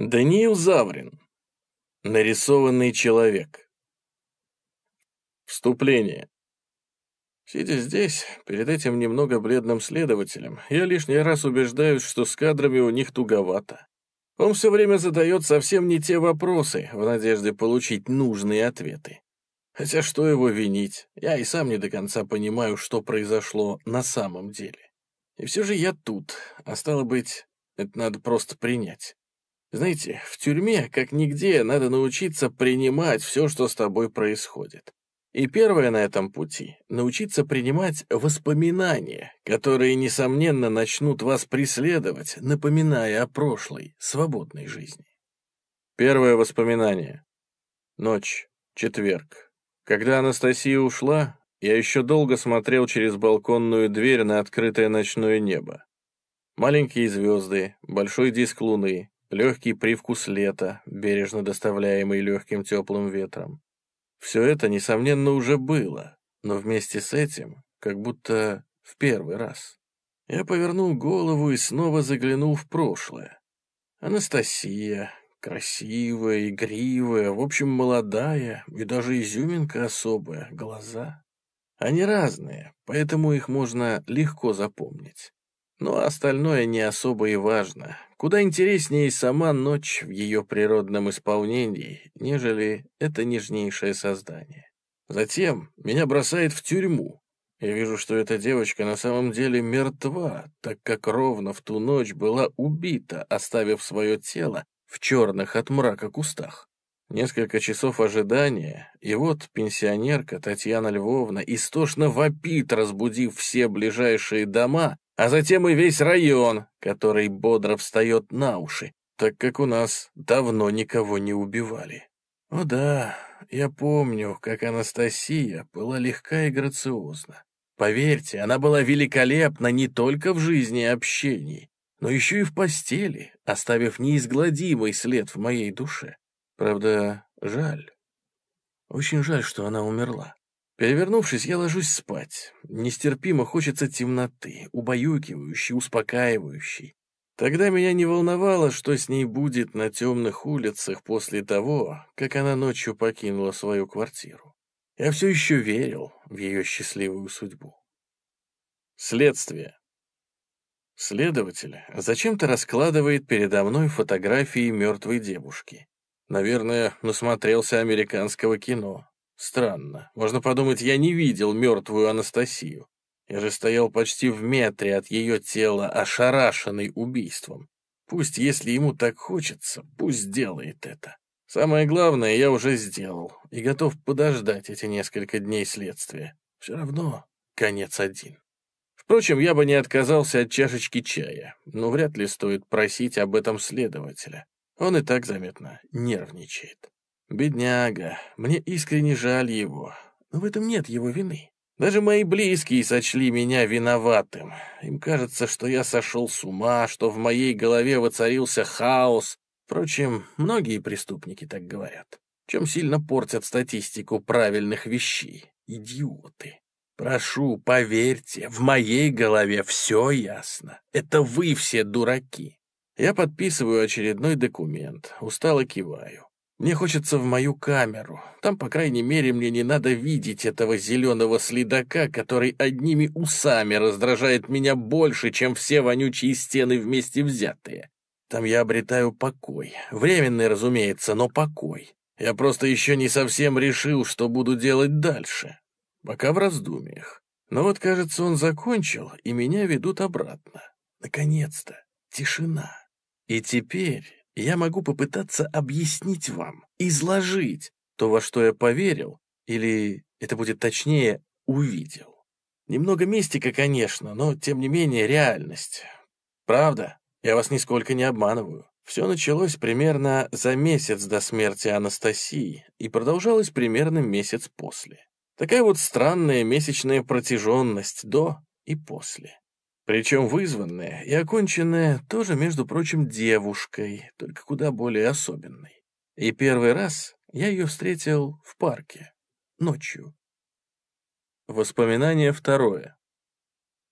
Даниил Заврин. Нарисованный человек. Вступление. Сидя здесь, перед этим немного бледным следователем, я лишний раз убеждаюсь, что с кадрами у них туговато. Он все время задает совсем не те вопросы, в надежде получить нужные ответы. Хотя что его винить, я и сам не до конца понимаю, что произошло на самом деле. И все же я тут, а стало быть, это надо просто принять. Знаете, в тюрьме, как нигде, надо научиться принимать все, что с тобой происходит. И первое на этом пути — научиться принимать воспоминания, которые, несомненно, начнут вас преследовать, напоминая о прошлой, свободной жизни. Первое воспоминание. Ночь, четверг. Когда Анастасия ушла, я еще долго смотрел через балконную дверь на открытое ночное небо. Маленькие звезды, большой диск луны, легкий привкус лета, бережно доставляемый легким теплым ветром. Все это, несомненно, уже было, но вместе с этим, как будто в первый раз. Я повернул голову и снова заглянул в прошлое. Анастасия, красивая, игривая, в общем, молодая и даже изюминка особая, глаза. Они разные, поэтому их можно легко запомнить. Но остальное не особо и важно. Куда интереснее сама ночь в ее природном исполнении, нежели это нежнейшее создание. Затем меня бросает в тюрьму. Я вижу, что эта девочка на самом деле мертва, так как ровно в ту ночь была убита, оставив свое тело в черных от мрака кустах. Несколько часов ожидания, и вот пенсионерка Татьяна Львовна истошно вопит, разбудив все ближайшие дома, а затем и весь район, который бодро встает на уши, так как у нас давно никого не убивали. О да, я помню, как Анастасия была легка и грациозна. Поверьте, она была великолепна не только в жизни и общении, но еще и в постели, оставив неизгладимый след в моей душе. Правда, жаль. Очень жаль, что она умерла. Перевернувшись, я ложусь спать. Нестерпимо хочется темноты, убаюкивающей, успокаивающей. Тогда меня не волновало, что с ней будет на темных улицах после того, как она ночью покинула свою квартиру. Я все еще верил в ее счастливую судьбу. Следствие. Следователь зачем-то раскладывает передо мной фотографии мертвой девушки. Наверное, насмотрелся американского кино. Странно. Можно подумать, я не видел мертвую Анастасию. Я же стоял почти в метре от ее тела, ошарашенный убийством. Пусть, если ему так хочется, пусть делает это. Самое главное я уже сделал и готов подождать эти несколько дней следствия. Все равно конец один. Впрочем, я бы не отказался от чашечки чая, но вряд ли стоит просить об этом следователя. Он и так заметно нервничает. Бедняга, мне искренне жаль его, но в этом нет его вины. Даже мои близкие сочли меня виноватым. Им кажется, что я сошел с ума, что в моей голове воцарился хаос. Впрочем, многие преступники так говорят, чем сильно портят статистику правильных вещей. Идиоты. Прошу, поверьте, в моей голове все ясно. Это вы все дураки. Я подписываю очередной документ, устало киваю. Мне хочется в мою камеру. Там, по крайней мере, мне не надо видеть этого зеленого следака, который одними усами раздражает меня больше, чем все вонючие стены вместе взятые. Там я обретаю покой. Временный, разумеется, но покой. Я просто еще не совсем решил, что буду делать дальше. Пока в раздумьях. Но вот, кажется, он закончил, и меня ведут обратно. Наконец-то. Тишина. И теперь я могу попытаться объяснить вам, изложить то, во что я поверил, или, это будет точнее, увидел. Немного мистика, конечно, но, тем не менее, реальность. Правда, я вас нисколько не обманываю. Все началось примерно за месяц до смерти Анастасии и продолжалось примерно месяц после. Такая вот странная месячная протяженность до и после. Причем вызванная и оконченная тоже, между прочим, девушкой, только куда более особенной. И первый раз я ее встретил в парке, ночью. Воспоминание второе.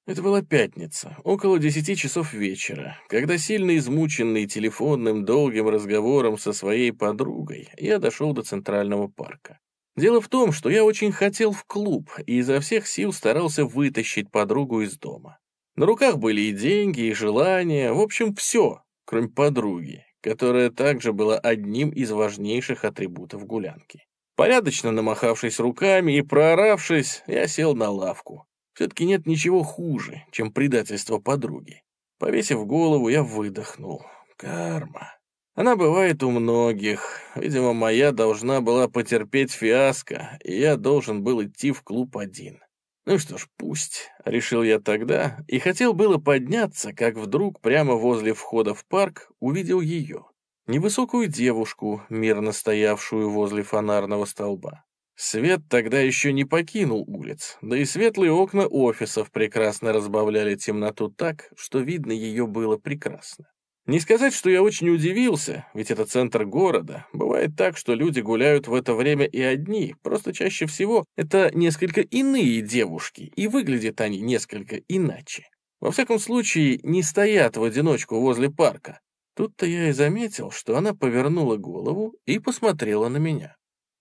Это была пятница, около десяти часов вечера, когда сильно измученный телефонным долгим разговором со своей подругой, я дошел до Центрального парка. Дело в том, что я очень хотел в клуб и изо всех сил старался вытащить подругу из дома. На руках были и деньги, и желания, в общем, все, кроме подруги, которая также была одним из важнейших атрибутов гулянки. Порядочно намахавшись руками и прооравшись, я сел на лавку. Все-таки нет ничего хуже, чем предательство подруги. Повесив голову, я выдохнул. Карма. Она бывает у многих. Видимо, моя должна была потерпеть фиаско, и я должен был идти в клуб один. Ну что ж, пусть, решил я тогда, и хотел было подняться, как вдруг прямо возле входа в парк увидел ее. Невысокую девушку, мирно стоявшую возле фонарного столба. Свет тогда еще не покинул улиц, да и светлые окна офисов прекрасно разбавляли темноту так, что видно ее было прекрасно. Не сказать, что я очень удивился, ведь это центр города. Бывает так, что люди гуляют в это время и одни, просто чаще всего это несколько иные девушки, и выглядят они несколько иначе. Во всяком случае, не стоят в одиночку возле парка. Тут-то я и заметил, что она повернула голову и посмотрела на меня.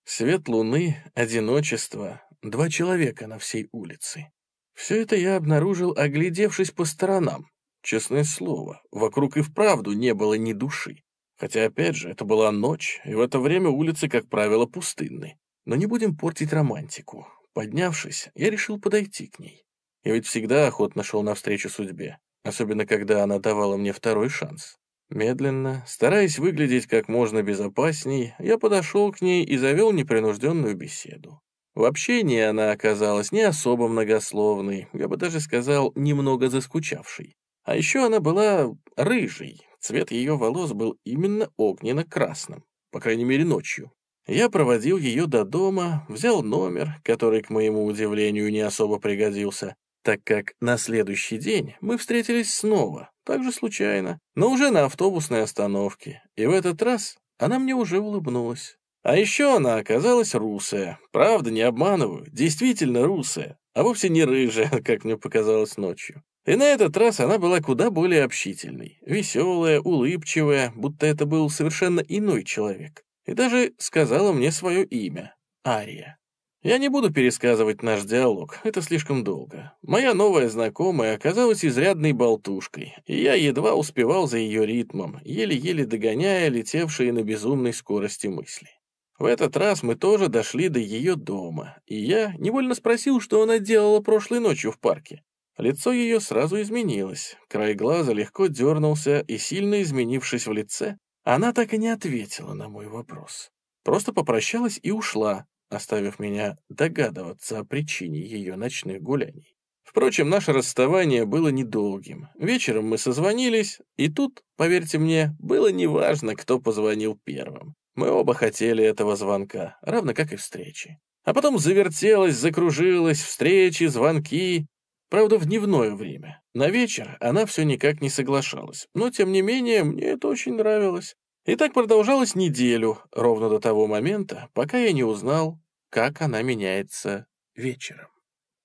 Свет луны, одиночество, два человека на всей улице. Все это я обнаружил, оглядевшись по сторонам. Честное слово, вокруг и вправду не было ни души. Хотя, опять же, это была ночь, и в это время улицы, как правило, пустынны. Но не будем портить романтику. Поднявшись, я решил подойти к ней. Я ведь всегда охотно шел навстречу судьбе, особенно когда она давала мне второй шанс. Медленно, стараясь выглядеть как можно безопасней, я подошел к ней и завел непринужденную беседу. В общении она оказалась не особо многословной, я бы даже сказал, немного заскучавшей. А еще она была рыжей, цвет ее волос был именно огненно-красным, по крайней мере ночью. Я проводил ее до дома, взял номер, который, к моему удивлению, не особо пригодился, так как на следующий день мы встретились снова, также случайно, но уже на автобусной остановке, и в этот раз она мне уже улыбнулась. А еще она оказалась русая. Правда, не обманываю, действительно русая, а вовсе не рыжая, как мне показалось ночью. И на этот раз она была куда более общительной, веселая, улыбчивая, будто это был совершенно иной человек. И даже сказала мне свое имя — Ария. Я не буду пересказывать наш диалог, это слишком долго. Моя новая знакомая оказалась изрядной болтушкой, и я едва успевал за ее ритмом, еле-еле догоняя летевшие на безумной скорости мысли. В этот раз мы тоже дошли до ее дома, и я невольно спросил, что она делала прошлой ночью в парке. Лицо ее сразу изменилось, край глаза легко дернулся, и сильно изменившись в лице, она так и не ответила на мой вопрос. Просто попрощалась и ушла, оставив меня догадываться о причине ее ночных гуляний. Впрочем, наше расставание было недолгим. Вечером мы созвонились, и тут, поверьте мне, было неважно, кто позвонил первым. Мы оба хотели этого звонка, равно как и встречи. А потом завертелась, закружилась, встречи, звонки. Правда, в дневное время. На вечер она все никак не соглашалась, но, тем не менее, мне это очень нравилось. И так продолжалось неделю, ровно до того момента, пока я не узнал, как она меняется вечером.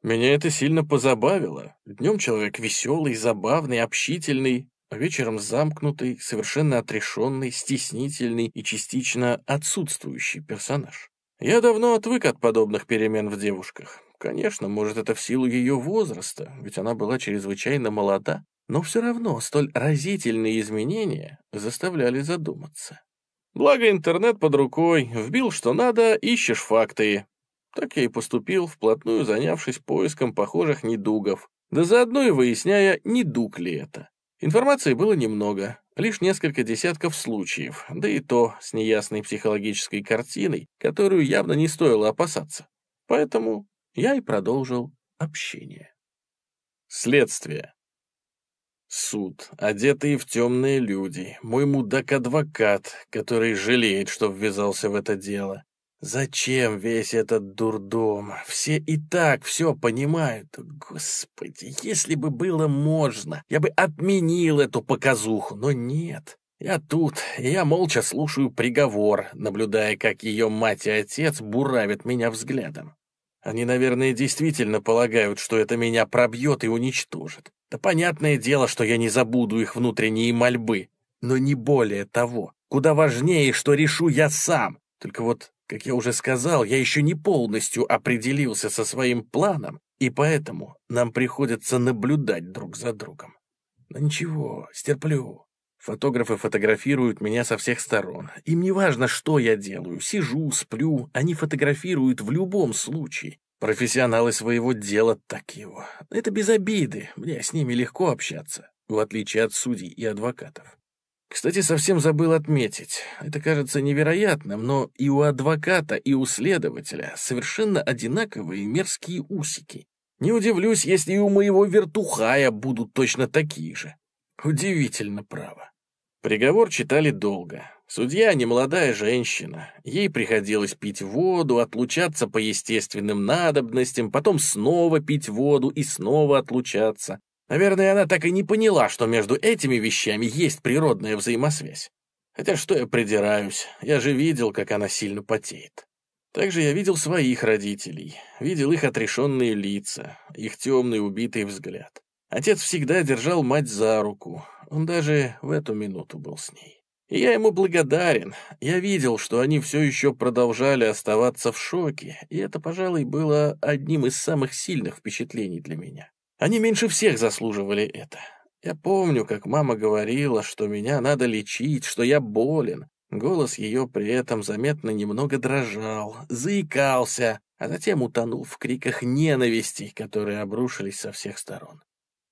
Меня это сильно позабавило. Днем человек веселый, забавный, общительный, а вечером замкнутый, совершенно отрешенный, стеснительный и частично отсутствующий персонаж. Я давно отвык от подобных перемен в девушках. Конечно, может, это в силу ее возраста, ведь она была чрезвычайно молода, но все равно столь разительные изменения заставляли задуматься. Благо интернет под рукой, вбил что надо, ищешь факты. Так я и поступил, вплотную занявшись поиском похожих недугов, да заодно и выясняя, недуг ли это. Информации было немного, лишь несколько десятков случаев, да и то с неясной психологической картиной, которую явно не стоило опасаться. Поэтому я и продолжил общение. Следствие. Суд, одетые в темные люди, мой мудак-адвокат, который жалеет, что ввязался в это дело. Зачем весь этот дурдом? Все и так все понимают. Господи, если бы было можно, я бы отменил эту показуху, но нет. Я тут, и я молча слушаю приговор, наблюдая, как ее мать и отец буравят меня взглядом. Они, наверное, действительно полагают, что это меня пробьет и уничтожит. Да понятное дело, что я не забуду их внутренние мольбы. Но не более того. Куда важнее, что решу я сам. Только вот, как я уже сказал, я еще не полностью определился со своим планом, и поэтому нам приходится наблюдать друг за другом. Но ничего, стерплю. Фотографы фотографируют меня со всех сторон. Им не важно, что я делаю. Сижу, сплю. Они фотографируют в любом случае. Профессионалы своего дела так его. Это без обиды. Мне с ними легко общаться, в отличие от судей и адвокатов. Кстати, совсем забыл отметить. Это кажется невероятным, но и у адвоката, и у следователя совершенно одинаковые мерзкие усики. Не удивлюсь, если и у моего вертухая будут точно такие же. Удивительно, право. Приговор читали долго. Судья не молодая женщина. Ей приходилось пить воду, отлучаться по естественным надобностям, потом снова пить воду и снова отлучаться. Наверное, она так и не поняла, что между этими вещами есть природная взаимосвязь. Хотя что я придираюсь, я же видел, как она сильно потеет. Также я видел своих родителей, видел их отрешенные лица, их темный убитый взгляд. Отец всегда держал мать за руку, он даже в эту минуту был с ней. И я ему благодарен. Я видел, что они все еще продолжали оставаться в шоке, и это, пожалуй, было одним из самых сильных впечатлений для меня. Они меньше всех заслуживали это. Я помню, как мама говорила, что меня надо лечить, что я болен. Голос ее при этом заметно немного дрожал, заикался, а затем утонул в криках ненависти, которые обрушились со всех сторон.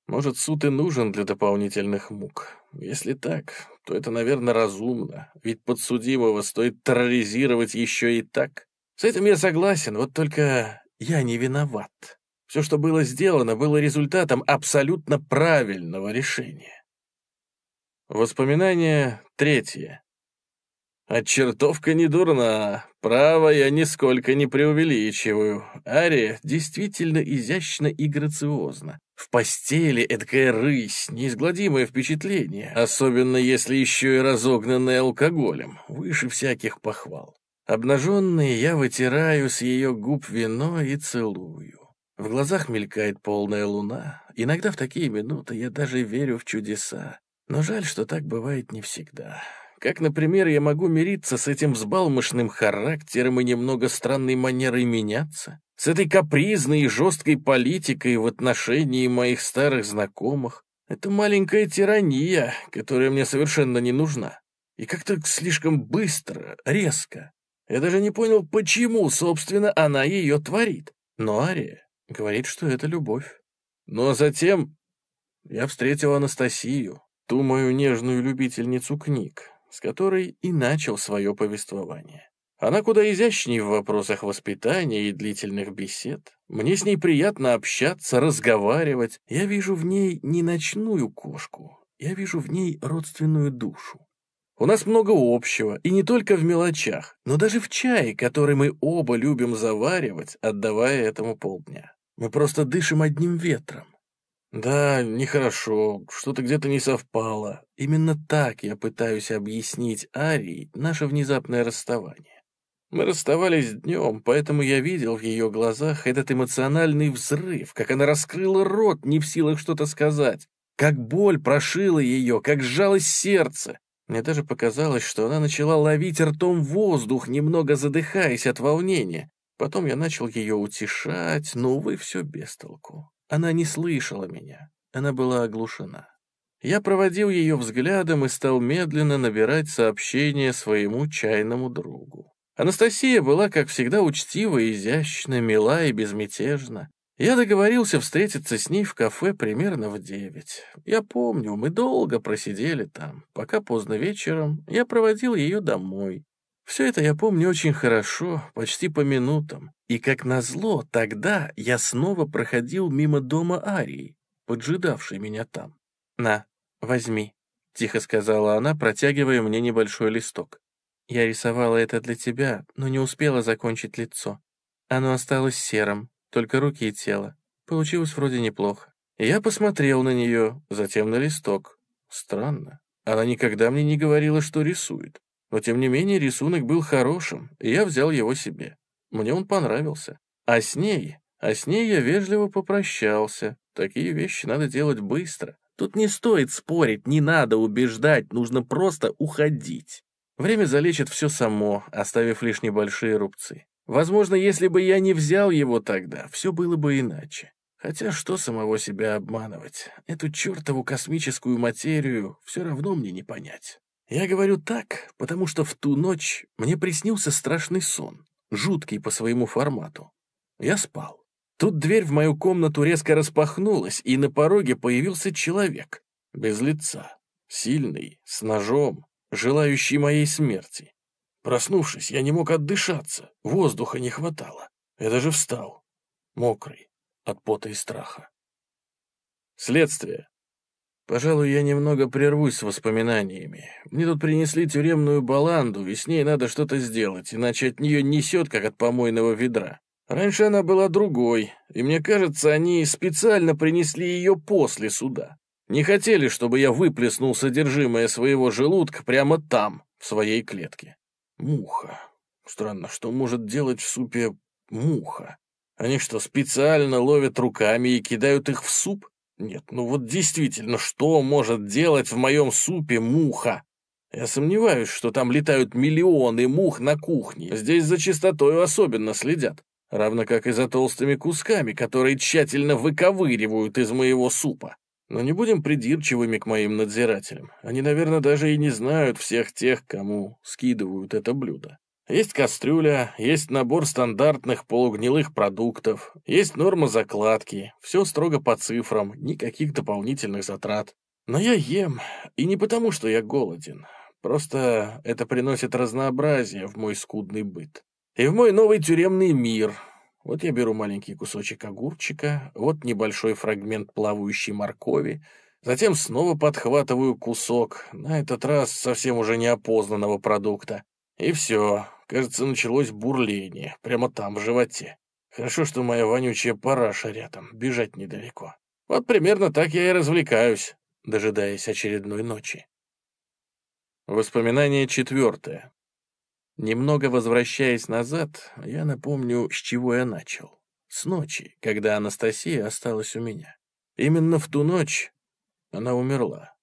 Может, суд и нужен для дополнительных мук. Если так, то это, наверное, разумно, ведь подсудимого стоит терроризировать еще и так. С этим я согласен, вот только я не виноват. Все, что было сделано, было результатом абсолютно правильного решения. Воспоминание третье. А чертовка не дурна. Право, я нисколько не преувеличиваю. Ария действительно изящна и грациозна. В постели эдакая рысь, неизгладимое впечатление, особенно если еще и разогнанная алкоголем, выше всяких похвал. Обнаженный я вытираю с ее губ вино и целую. В глазах мелькает полная луна. Иногда в такие минуты я даже верю в чудеса. Но жаль, что так бывает не всегда. Как, например, я могу мириться с этим взбалмошным характером и немного странной манерой меняться? С этой капризной и жесткой политикой в отношении моих старых знакомых? Это маленькая тирания, которая мне совершенно не нужна. И как-то слишком быстро, резко. Я даже не понял, почему, собственно, она ее творит. Но Ария говорит, что это любовь. Ну а затем я встретил Анастасию, ту мою нежную любительницу книг, с которой и начал свое повествование. Она куда изящнее в вопросах воспитания и длительных бесед. Мне с ней приятно общаться, разговаривать. Я вижу в ней не ночную кошку, я вижу в ней родственную душу. У нас много общего, и не только в мелочах, но даже в чае, который мы оба любим заваривать, отдавая этому полдня. Мы просто дышим одним ветром. Да, нехорошо, что-то где-то не совпало. Именно так я пытаюсь объяснить Арии наше внезапное расставание. Мы расставались днем, поэтому я видел в ее глазах этот эмоциональный взрыв, как она раскрыла рот, не в силах что-то сказать, как боль прошила ее, как сжалось сердце. Мне даже показалось, что она начала ловить ртом воздух, немного задыхаясь от волнения. Потом я начал ее утешать, но, увы, все без толку. Она не слышала меня, она была оглушена. Я проводил ее взглядом и стал медленно набирать сообщение своему чайному другу. Анастасия была, как всегда, учтива, изящна, мила и безмятежна. Я договорился встретиться с ней в кафе примерно в девять. Я помню, мы долго просидели там, пока поздно вечером я проводил ее домой. Все это я помню очень хорошо, почти по минутам. И как назло, тогда я снова проходил мимо дома Арии, поджидавшей меня там. «На, возьми», — тихо сказала она, протягивая мне небольшой листок. «Я рисовала это для тебя, но не успела закончить лицо. Оно осталось серым, только руки и тело. Получилось вроде неплохо. Я посмотрел на нее, затем на листок. Странно. Она никогда мне не говорила, что рисует. Но тем не менее рисунок был хорошим, и я взял его себе. Мне он понравился. А с ней, а с ней я вежливо попрощался. Такие вещи надо делать быстро. Тут не стоит спорить, не надо убеждать, нужно просто уходить. Время залечит все само, оставив лишь небольшие рубцы. Возможно, если бы я не взял его тогда, все было бы иначе. Хотя что самого себя обманывать? Эту чертову космическую материю все равно мне не понять. Я говорю так, потому что в ту ночь мне приснился страшный сон, жуткий по своему формату. Я спал. Тут дверь в мою комнату резко распахнулась, и на пороге появился человек, без лица, сильный, с ножом, желающий моей смерти. Проснувшись, я не мог отдышаться, воздуха не хватало. Я даже встал, мокрый, от пота и страха. Следствие. Пожалуй, я немного прервусь с воспоминаниями. Мне тут принесли тюремную баланду, и с ней надо что-то сделать, иначе от нее несет, как от помойного ведра. Раньше она была другой, и мне кажется, они специально принесли ее после суда. Не хотели, чтобы я выплеснул содержимое своего желудка прямо там, в своей клетке. Муха. Странно, что может делать в супе муха? Они что, специально ловят руками и кидают их в суп? Нет, ну вот действительно, что может делать в моем супе муха? Я сомневаюсь, что там летают миллионы мух на кухне. Здесь за чистотой особенно следят равно как и за толстыми кусками, которые тщательно выковыривают из моего супа. Но не будем придирчивыми к моим надзирателям. Они, наверное, даже и не знают всех тех, кому скидывают это блюдо. Есть кастрюля, есть набор стандартных полугнилых продуктов, есть норма закладки, все строго по цифрам, никаких дополнительных затрат. Но я ем, и не потому, что я голоден. Просто это приносит разнообразие в мой скудный быт и в мой новый тюремный мир. Вот я беру маленький кусочек огурчика, вот небольшой фрагмент плавающей моркови, затем снова подхватываю кусок, на этот раз совсем уже неопознанного продукта. И все, кажется, началось бурление, прямо там, в животе. Хорошо, что моя вонючая параша рядом, бежать недалеко. Вот примерно так я и развлекаюсь, дожидаясь очередной ночи. Воспоминание четвертое. Немного возвращаясь назад, я напомню, с чего я начал. С ночи, когда Анастасия осталась у меня. Именно в ту ночь она умерла.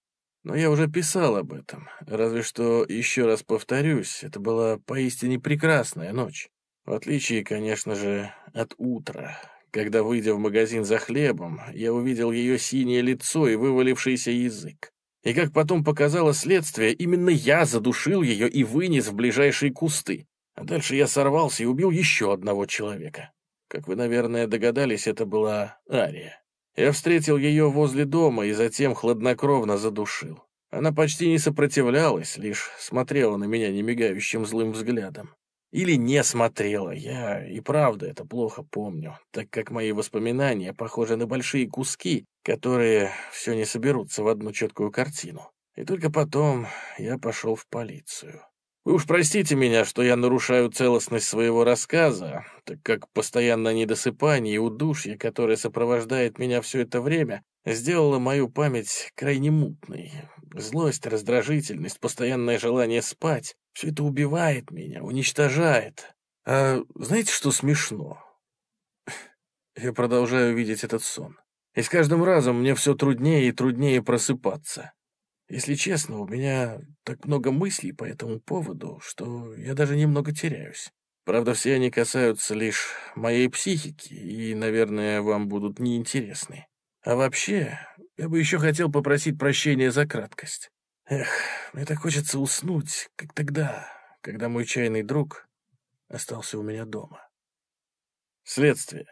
Но я уже писал об этом, разве что, еще раз повторюсь, это была поистине прекрасная ночь. В отличие, конечно же, от утра, когда, выйдя в магазин за хлебом, я увидел ее синее лицо и вывалившийся язык. И как потом показало следствие, именно я задушил ее и вынес в ближайшие кусты. А дальше я сорвался и убил еще одного человека. Как вы, наверное, догадались, это была Ария. Я встретил ее возле дома и затем хладнокровно задушил. Она почти не сопротивлялась, лишь смотрела на меня немигающим злым взглядом. Или не смотрела, я и правда это плохо помню, так как мои воспоминания похожи на большие куски, которые все не соберутся в одну четкую картину. И только потом я пошел в полицию. Вы уж простите меня, что я нарушаю целостность своего рассказа, так как постоянное недосыпание и удушье, которое сопровождает меня все это время, сделало мою память крайне мутной. Злость, раздражительность, постоянное желание спать — все это убивает меня, уничтожает. А знаете, что смешно? Я продолжаю видеть этот сон. И с каждым разом мне все труднее и труднее просыпаться. Если честно, у меня так много мыслей по этому поводу, что я даже немного теряюсь. Правда, все они касаются лишь моей психики и, наверное, вам будут неинтересны. А вообще, я бы еще хотел попросить прощения за краткость. Эх, мне так хочется уснуть, как тогда, когда мой чайный друг остался у меня дома. Следствие.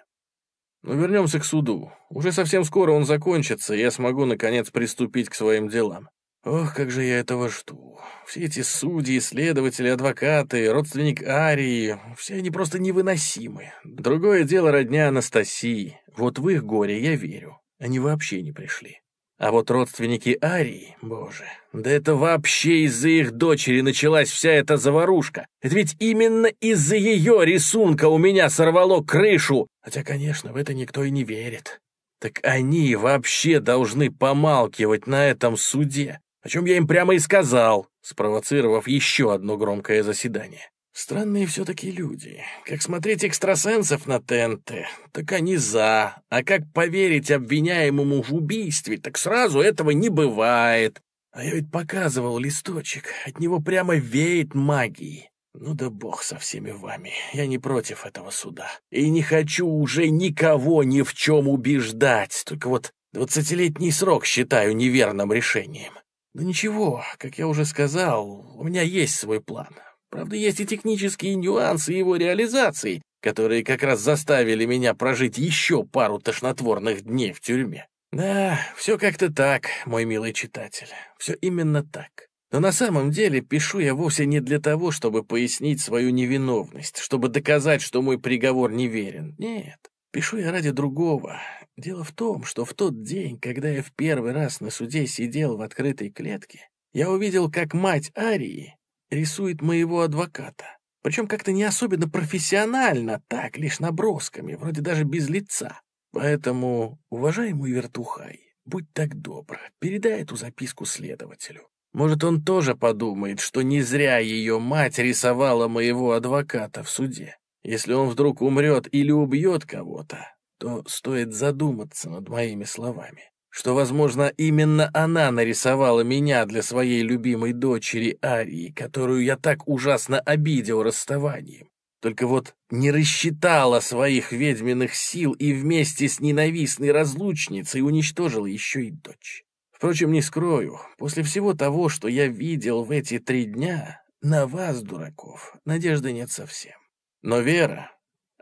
Но ну, вернемся к суду. Уже совсем скоро он закончится, и я смогу, наконец, приступить к своим делам. Ох, как же я этого жду. Все эти судьи, следователи, адвокаты, родственник Арии, все они просто невыносимы. Другое дело родня Анастасии. Вот в их горе я верю. Они вообще не пришли. А вот родственники Арии, боже, да это вообще из-за их дочери началась вся эта заварушка. Это ведь именно из-за ее рисунка у меня сорвало крышу. Хотя, конечно, в это никто и не верит. Так они вообще должны помалкивать на этом суде, о чем я им прямо и сказал, спровоцировав еще одно громкое заседание. Странные все-таки люди. Как смотреть экстрасенсов на ТНТ, так они за. А как поверить обвиняемому в убийстве, так сразу этого не бывает. А я ведь показывал листочек, от него прямо веет магией. Ну да бог со всеми вами, я не против этого суда. И не хочу уже никого ни в чем убеждать, только вот двадцатилетний срок считаю неверным решением. Да ничего, как я уже сказал, у меня есть свой план. Правда, есть и технические нюансы его реализации, которые как раз заставили меня прожить еще пару тошнотворных дней в тюрьме. Да, все как-то так, мой милый читатель, все именно так. Но на самом деле пишу я вовсе не для того, чтобы пояснить свою невиновность, чтобы доказать, что мой приговор неверен. Нет, пишу я ради другого. Дело в том, что в тот день, когда я в первый раз на суде сидел в открытой клетке, я увидел, как мать Арии рисует моего адвоката. Причем как-то не особенно профессионально, так, лишь набросками, вроде даже без лица. Поэтому, уважаемый вертухай, будь так добр, передай эту записку следователю. Может, он тоже подумает, что не зря ее мать рисовала моего адвоката в суде. Если он вдруг умрет или убьет кого-то, то стоит задуматься над моими словами что, возможно, именно она нарисовала меня для своей любимой дочери Арии, которую я так ужасно обидел расставанием. Только вот не рассчитала своих ведьминых сил и вместе с ненавистной разлучницей уничтожила еще и дочь. Впрочем, не скрою, после всего того, что я видел в эти три дня, на вас, дураков, надежды нет совсем. Но вера,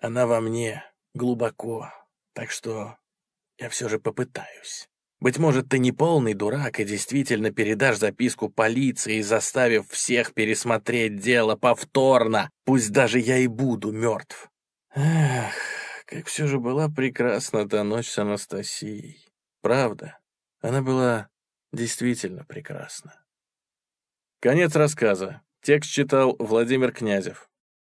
она во мне глубоко, так что я все же попытаюсь. Быть может, ты не полный дурак и действительно передашь записку полиции, заставив всех пересмотреть дело повторно, пусть даже я и буду мертв. Эх, как все же была прекрасна та ночь с Анастасией. Правда, она была действительно прекрасна. Конец рассказа. Текст читал Владимир Князев.